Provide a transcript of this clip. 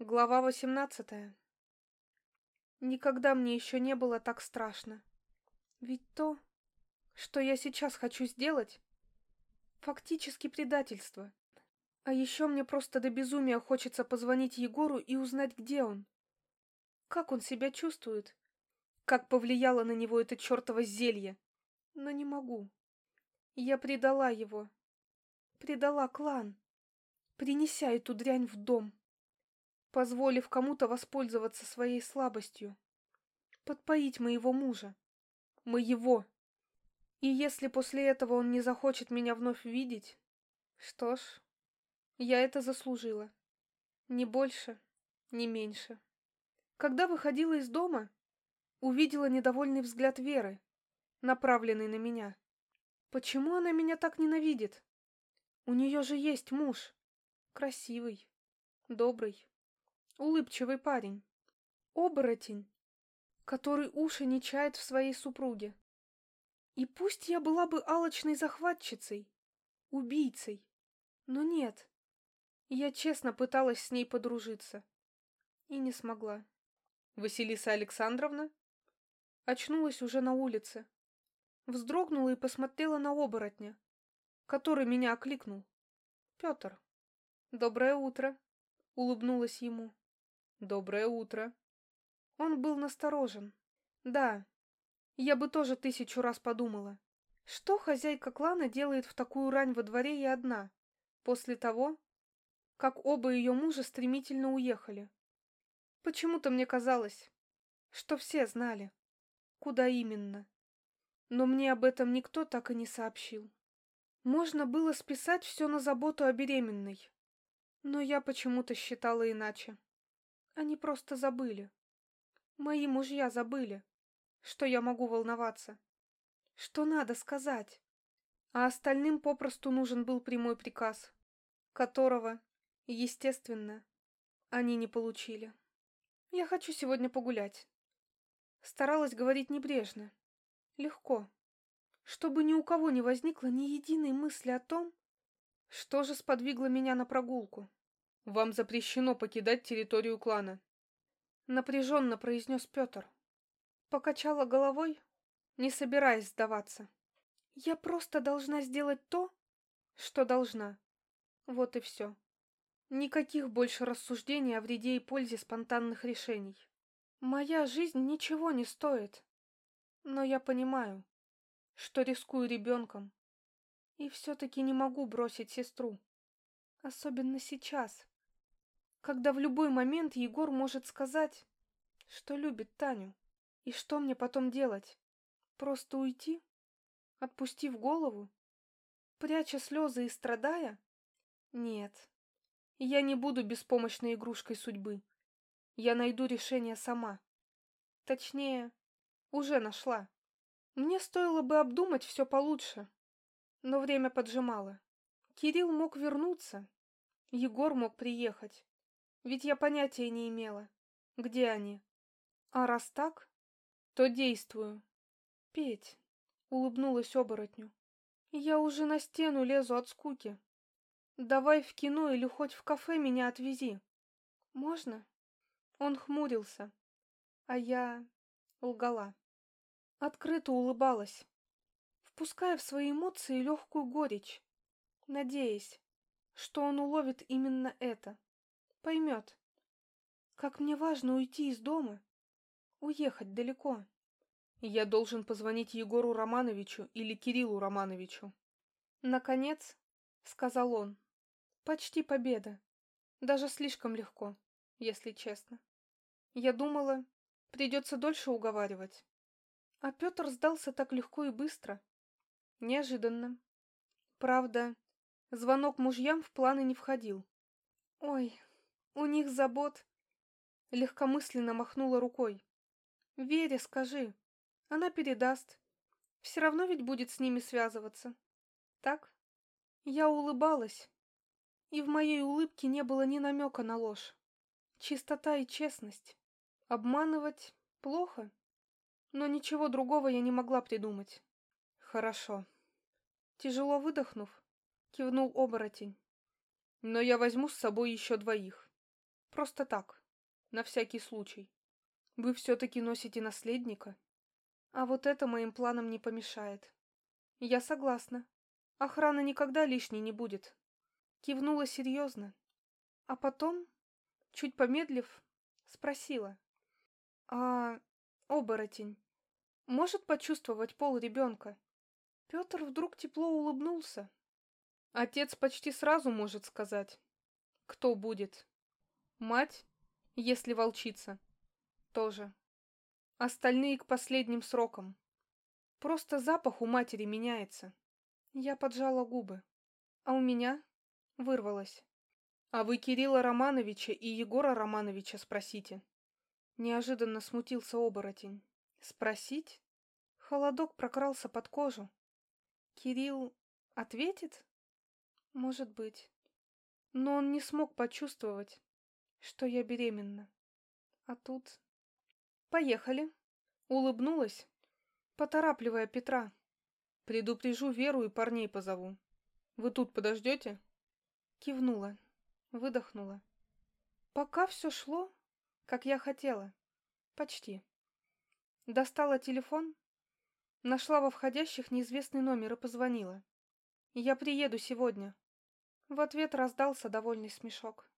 Глава восемнадцатая. Никогда мне еще не было так страшно. Ведь то, что я сейчас хочу сделать, фактически предательство. А еще мне просто до безумия хочется позвонить Егору и узнать, где он. Как он себя чувствует? Как повлияло на него это чертово зелье? Но не могу. Я предала его. Предала клан, принеся эту дрянь в дом позволив кому-то воспользоваться своей слабостью, подпоить моего мужа, моего. И если после этого он не захочет меня вновь видеть, что ж, я это заслужила. Ни больше, ни меньше. Когда выходила из дома, увидела недовольный взгляд Веры, направленный на меня. Почему она меня так ненавидит? У нее же есть муж. Красивый, добрый, улыбчивый парень. Оборотень, который уши не чает в своей супруге. И пусть я была бы алчной захватчицей, убийцей, но нет. Я честно пыталась с ней подружиться. И не смогла. Василиса Александровна? Очнулась уже на улице. Вздрогнула и посмотрела на оборотня, который меня окликнул. Петр. Доброе утро. Улыбнулась ему. Доброе утро. Он был насторожен. Да, я бы тоже тысячу раз подумала. Что хозяйка клана делает в такую рань во дворе и одна, после того, как оба ее мужа стремительно уехали? Почему-то мне казалось, что все знали, куда именно. Но мне об этом никто так и не сообщил. Можно было списать все на заботу о беременной, но я почему-то считала иначе. Они просто забыли. Мои мужья забыли, что я могу волноваться. Что надо сказать. А остальным попросту нужен был прямой приказ, которого, естественно, они не получили. Я хочу сегодня погулять. Старалась говорить небрежно, легко, чтобы ни у кого не возникло ни единой мысли о том, что же сподвигло меня на прогулку. Вам запрещено покидать территорию клана. Напряженно произнес Петр. Покачала головой, не собираясь сдаваться. Я просто должна сделать то, что должна. Вот и все. Никаких больше рассуждений о вреде и пользе спонтанных решений. Моя жизнь ничего не стоит. Но я понимаю, что рискую ребенком. И все-таки не могу бросить сестру. Особенно сейчас когда в любой момент Егор может сказать, что любит Таню. И что мне потом делать? Просто уйти? Отпустив голову? Пряча слезы и страдая? Нет. Я не буду беспомощной игрушкой судьбы. Я найду решение сама. Точнее, уже нашла. Мне стоило бы обдумать все получше. Но время поджимало. Кирилл мог вернуться. Егор мог приехать. Ведь я понятия не имела, где они. А раз так, то действую. Петь, улыбнулась оборотню. Я уже на стену лезу от скуки. Давай в кино или хоть в кафе меня отвези. Можно? Он хмурился, а я лгала. Открыто улыбалась, впуская в свои эмоции легкую горечь, надеясь, что он уловит именно это поймет. Как мне важно уйти из дома, уехать далеко. Я должен позвонить Егору Романовичу или Кириллу Романовичу. Наконец, сказал он, почти победа. Даже слишком легко, если честно. Я думала, придется дольше уговаривать. А Петр сдался так легко и быстро. Неожиданно. Правда, звонок мужьям в планы не входил. Ой, у них забот. Легкомысленно махнула рукой. Вере скажи. Она передаст. Все равно ведь будет с ними связываться. Так? Я улыбалась. И в моей улыбке не было ни намека на ложь. Чистота и честность. Обманывать плохо. Но ничего другого я не могла придумать. Хорошо. Тяжело выдохнув, кивнул оборотень. Но я возьму с собой еще двоих. Просто так, на всякий случай. Вы все-таки носите наследника. А вот это моим планам не помешает. Я согласна. Охрана никогда лишней не будет. Кивнула серьезно. А потом, чуть помедлив, спросила. А оборотень может почувствовать пол ребенка? Петр вдруг тепло улыбнулся. Отец почти сразу может сказать, кто будет. Мать, если волчица, тоже. Остальные к последним срокам. Просто запах у матери меняется. Я поджала губы. А у меня вырвалось. А вы Кирилла Романовича и Егора Романовича спросите. Неожиданно смутился оборотень. Спросить? Холодок прокрался под кожу. Кирилл ответит? Может быть. Но он не смог почувствовать, что я беременна. А тут... Поехали. Улыбнулась, поторапливая Петра. Предупрежу Веру и парней позову. Вы тут подождете? Кивнула, выдохнула. Пока все шло, как я хотела. Почти. Достала телефон, нашла во входящих неизвестный номер и позвонила. Я приеду сегодня. В ответ раздался довольный смешок.